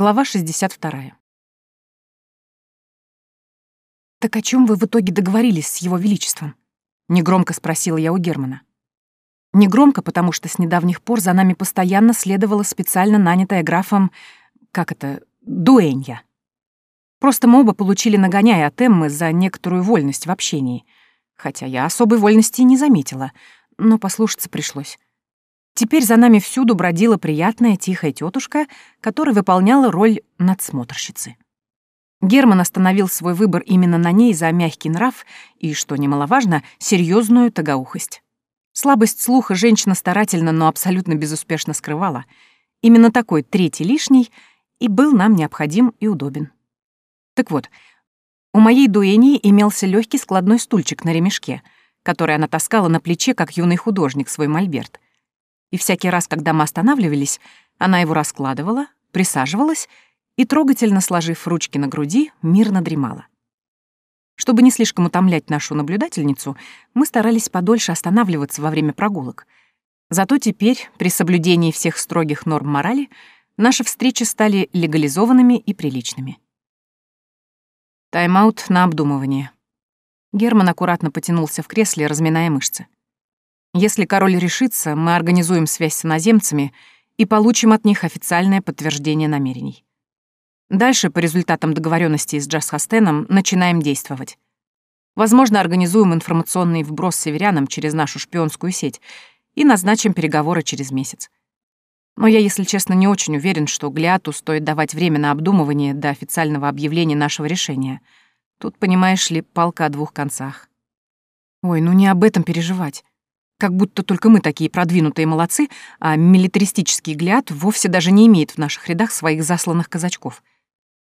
Глава 62. «Так о чем вы в итоге договорились с его величеством?» — негромко спросила я у Германа. Негромко, потому что с недавних пор за нами постоянно следовала специально нанятая графом, как это, дуэнья. Просто мы оба получили нагоняй от Эммы за некоторую вольность в общении, хотя я особой вольности не заметила, но послушаться пришлось. Теперь за нами всюду бродила приятная тихая тетушка, которая выполняла роль надсмотрщицы. Герман остановил свой выбор именно на ней за мягкий нрав и, что немаловажно, серьезную тагоухость. Слабость слуха женщина старательно, но абсолютно безуспешно скрывала. Именно такой третий лишний и был нам необходим и удобен. Так вот, у моей дуэни имелся легкий складной стульчик на ремешке, который она таскала на плече, как юный художник, свой мольберт — и всякий раз, когда мы останавливались, она его раскладывала, присаживалась и, трогательно сложив ручки на груди, мирно дремала. Чтобы не слишком утомлять нашу наблюдательницу, мы старались подольше останавливаться во время прогулок. Зато теперь, при соблюдении всех строгих норм морали, наши встречи стали легализованными и приличными. Тайм-аут на обдумывание. Герман аккуратно потянулся в кресле, разминая мышцы. Если король решится, мы организуем связь с иноземцами и получим от них официальное подтверждение намерений. Дальше, по результатам договоренности с Джаз Хастеном, начинаем действовать. Возможно, организуем информационный вброс северянам через нашу шпионскую сеть и назначим переговоры через месяц. Но я, если честно, не очень уверен, что Глиату стоит давать время на обдумывание до официального объявления нашего решения. Тут, понимаешь ли, палка о двух концах. Ой, ну не об этом переживать. Как будто только мы такие продвинутые молодцы, а милитаристический гляд вовсе даже не имеет в наших рядах своих засланных казачков.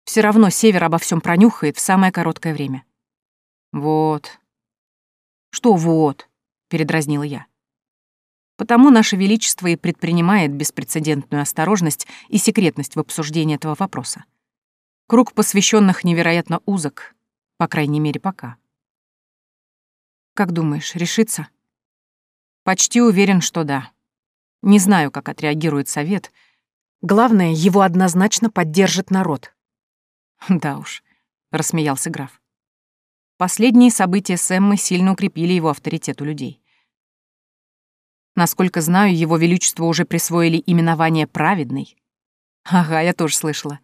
Все равно Север обо всем пронюхает в самое короткое время. Вот. Что вот? передразнила я. Потому Наше Величество и предпринимает беспрецедентную осторожность и секретность в обсуждении этого вопроса. Круг посвященных невероятно узок, по крайней мере, пока. Как думаешь, решится? Почти уверен, что да. Не знаю, как отреагирует совет. Главное, его однозначно поддержит народ. Да уж, рассмеялся граф. Последние события с Эммой сильно укрепили его авторитет у людей. Насколько знаю, его величество уже присвоили именование «праведный». Ага, я тоже слышала.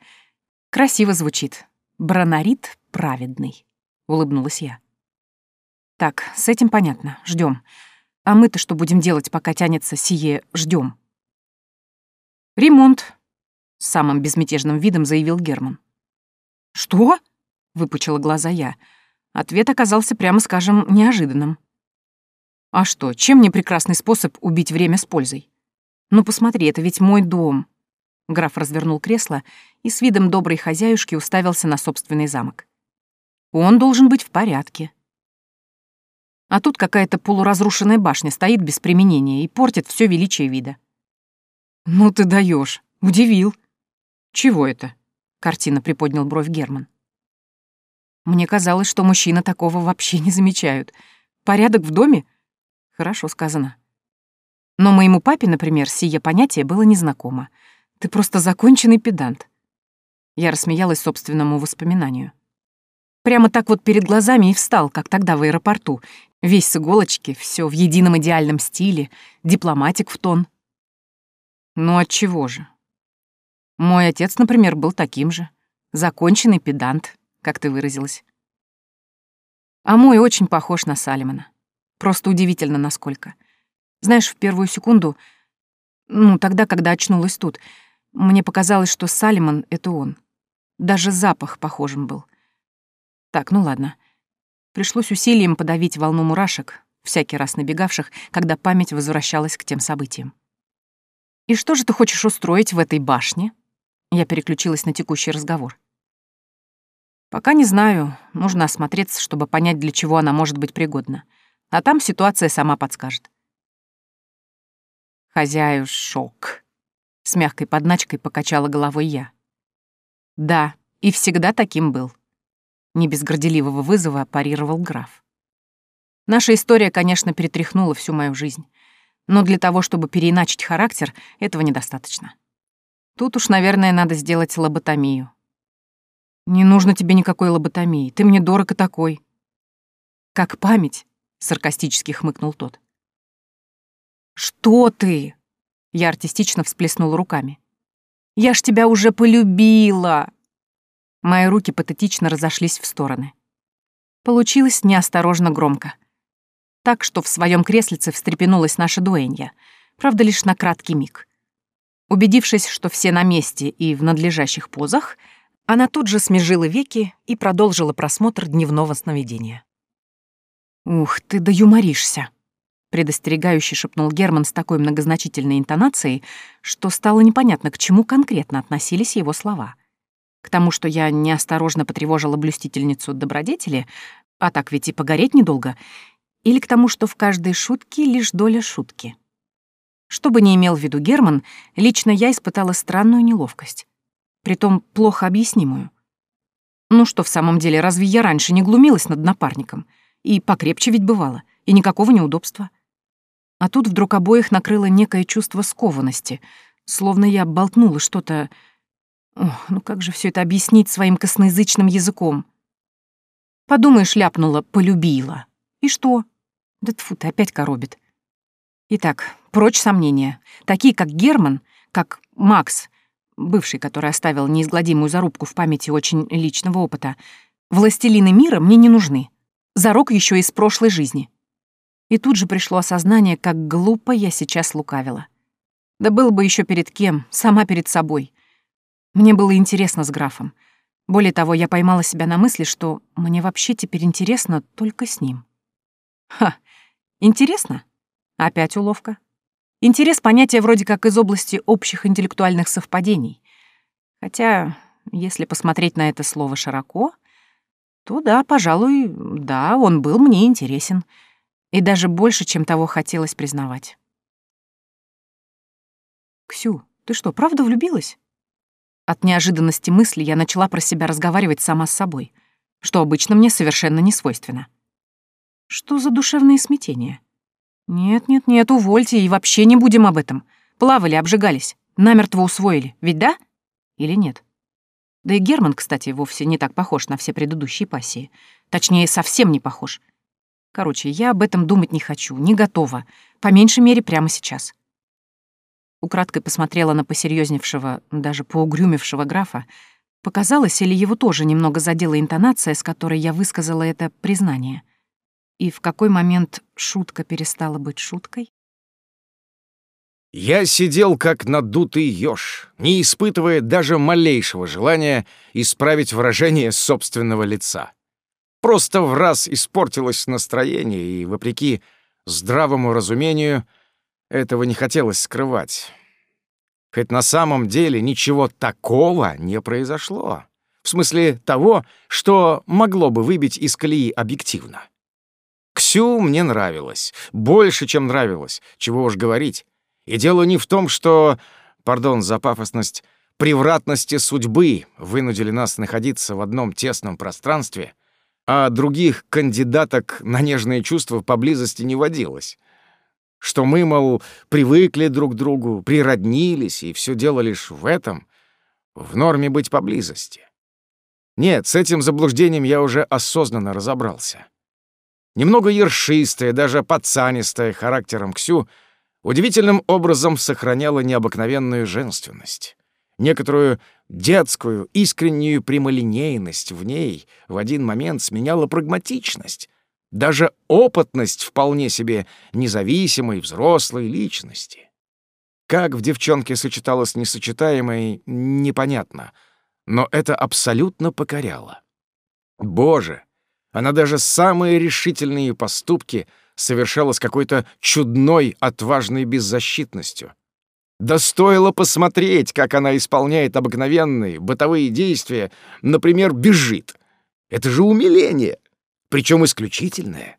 Красиво звучит. Бронарит праведный, улыбнулась я. Так, с этим понятно. Ждем. А мы-то что будем делать, пока тянется сие ждем? Ремонт, самым безмятежным видом заявил Герман. Что? выпучила глаза я. Ответ оказался, прямо скажем, неожиданным. А что, чем не прекрасный способ убить время с пользой? Ну посмотри, это ведь мой дом. Граф развернул кресло и с видом доброй хозяюшки уставился на собственный замок. Он должен быть в порядке. А тут какая-то полуразрушенная башня стоит без применения и портит все величие вида. «Ну ты даешь, удивил». «Чего это?» — картина приподнял бровь Герман. «Мне казалось, что мужчины такого вообще не замечают. Порядок в доме? Хорошо сказано. Но моему папе, например, сие понятие было незнакомо. Ты просто законченный педант». Я рассмеялась собственному воспоминанию. Прямо так вот перед глазами и встал, как тогда в аэропорту, Весь с иголочки, все в едином идеальном стиле, дипломатик в тон. Ну от чего же? Мой отец, например, был таким же. Законченный педант, как ты выразилась. А мой очень похож на Салимана. Просто удивительно, насколько. Знаешь, в первую секунду, ну, тогда, когда очнулась тут, мне показалось, что Салиман — это он. Даже запах похожим был. Так, ну ладно. Пришлось усилием подавить волну мурашек, всякий раз набегавших, когда память возвращалась к тем событиям. «И что же ты хочешь устроить в этой башне?» Я переключилась на текущий разговор. «Пока не знаю. Нужно осмотреться, чтобы понять, для чего она может быть пригодна. А там ситуация сама подскажет». «Хозяю шок», — с мягкой подначкой покачала головой я. «Да, и всегда таким был. Не без горделивого вызова парировал граф. Наша история, конечно, перетряхнула всю мою жизнь. Но для того, чтобы переиначить характер, этого недостаточно. Тут уж, наверное, надо сделать лоботомию. Не нужно тебе никакой лоботомии, ты мне дорог и такой. Как память, саркастически хмыкнул тот. Что ты? Я артистично всплеснула руками. Я ж тебя уже полюбила. Мои руки патетично разошлись в стороны. Получилось неосторожно громко. Так что в своем креслице встрепенулась наша дуэнья, правда, лишь на краткий миг. Убедившись, что все на месте и в надлежащих позах, она тут же смежила веки и продолжила просмотр дневного сновидения. «Ух, ты да юморишься!» — предостерегающе шепнул Герман с такой многозначительной интонацией, что стало непонятно, к чему конкретно относились его слова. К тому, что я неосторожно потревожила блюстительницу добродетели, а так ведь и погореть недолго, или к тому, что в каждой шутке лишь доля шутки. Что бы ни имел в виду Герман, лично я испытала странную неловкость. Притом плохо объяснимую. Ну что, в самом деле, разве я раньше не глумилась над напарником? И покрепче ведь бывало, и никакого неудобства. А тут вдруг обоих накрыло некое чувство скованности, словно я болтнула что-то... Ох, ну как же все это объяснить своим косноязычным языком? Подумаешь, ляпнула, полюбила. И что? Да тфу, ты опять коробит. Итак, прочь сомнения. Такие, как Герман, как Макс, бывший, который оставил неизгладимую зарубку в памяти очень личного опыта, властелины мира мне не нужны. Зарок еще из прошлой жизни. И тут же пришло осознание, как глупо я сейчас лукавила. Да было бы еще перед кем, сама перед собой. Мне было интересно с графом. Более того, я поймала себя на мысли, что мне вообще теперь интересно только с ним. Ха, интересно? Опять уловка. Интерес — понятие вроде как из области общих интеллектуальных совпадений. Хотя, если посмотреть на это слово широко, то да, пожалуй, да, он был мне интересен. И даже больше, чем того хотелось признавать. «Ксю, ты что, правда влюбилась?» От неожиданности мысли я начала про себя разговаривать сама с собой, что обычно мне совершенно не свойственно. Что за душевные смятения? «Нет-нет-нет, увольте, и вообще не будем об этом. Плавали, обжигались, намертво усвоили, ведь да? Или нет?» Да и Герман, кстати, вовсе не так похож на все предыдущие пассии. Точнее, совсем не похож. Короче, я об этом думать не хочу, не готова. По меньшей мере, прямо сейчас. Украдкой посмотрела на посерьезневшего, даже поугрюмевшего графа. Показалось, или его тоже немного задела интонация, с которой я высказала это признание — и в какой момент шутка перестала быть шуткой? Я сидел как надутый ёж, не испытывая даже малейшего желания исправить выражение собственного лица. Просто в раз испортилось настроение, и, вопреки здравому разумению, этого не хотелось скрывать. Хоть на самом деле ничего такого не произошло. В смысле того, что могло бы выбить из колеи объективно. Ксю мне нравилось. Больше, чем нравилось. Чего уж говорить. И дело не в том, что, пардон за пафосность, превратности судьбы вынудили нас находиться в одном тесном пространстве, а других кандидаток на нежные чувства поблизости не водилось. Что мы, мол, привыкли друг к другу, природнились, и все дело лишь в этом, в норме быть поблизости. Нет, с этим заблуждением я уже осознанно разобрался немного ершистая, даже пацанистая характером Ксю, удивительным образом сохраняла необыкновенную женственность. Некоторую детскую, искреннюю прямолинейность в ней в один момент сменяла прагматичность, даже опытность вполне себе независимой взрослой личности. Как в девчонке сочеталось несочетаемое, непонятно, но это абсолютно покоряло. Боже, она даже самые решительные поступки совершала с какой-то чудной, отважной беззащитностью. Да стоило посмотреть, как она исполняет обыкновенные бытовые действия, например, бежит. Это же умиление, причем исключительное.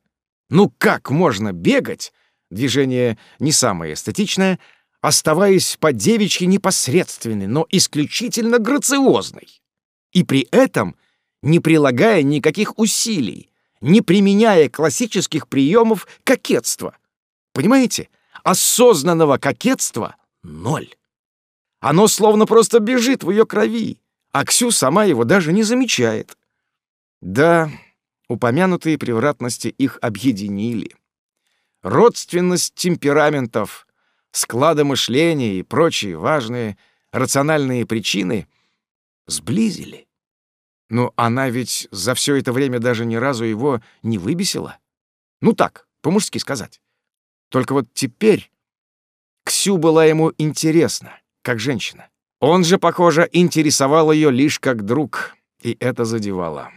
Ну как можно бегать, движение не самое эстетичное, оставаясь по девичьи непосредственной, но исключительно грациозной? И при этом — не прилагая никаких усилий, не применяя классических приемов кокетства. Понимаете? Осознанного кокетства — ноль. Оно словно просто бежит в ее крови, а Ксю сама его даже не замечает. Да, упомянутые превратности их объединили. Родственность темпераментов, склада мышления и прочие важные рациональные причины сблизили. Но она ведь за все это время даже ни разу его не выбесила. Ну так, по-мужски сказать. Только вот теперь Ксю была ему интересна, как женщина. Он же, похоже, интересовал ее лишь как друг, и это задевало.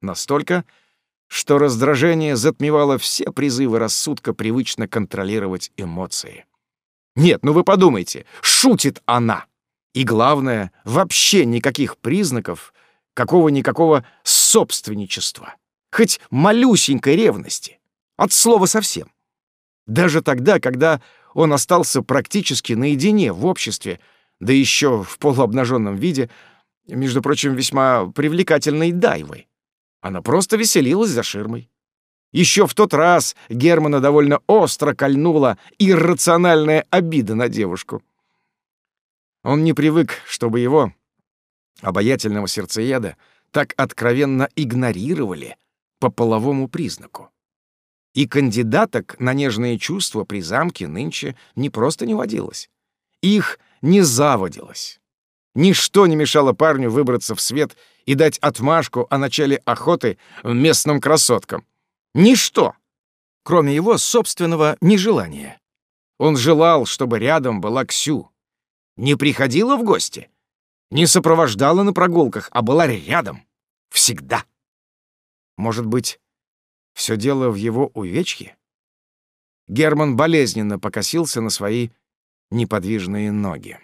Настолько, что раздражение затмевало все призывы рассудка привычно контролировать эмоции. Нет, ну вы подумайте, шутит она. И главное, вообще никаких признаков какого-никакого собственничества. Хоть малюсенькой ревности. От слова совсем. Даже тогда, когда он остался практически наедине в обществе, да еще в полуобнаженном виде, между прочим, весьма привлекательной дайвой. Она просто веселилась за ширмой. Еще в тот раз Германа довольно остро кольнула иррациональная обида на девушку. Он не привык, чтобы его, обаятельного сердцееда, так откровенно игнорировали по половому признаку. И кандидаток на нежные чувства при замке нынче не просто не водилось. Их не заводилось. Ничто не мешало парню выбраться в свет и дать отмашку о начале охоты местным красоткам. Ничто, кроме его собственного нежелания. Он желал, чтобы рядом была Ксю. Не приходила в гости, не сопровождала на прогулках, а была рядом. Всегда. Может быть, все дело в его увечье? Герман болезненно покосился на свои неподвижные ноги.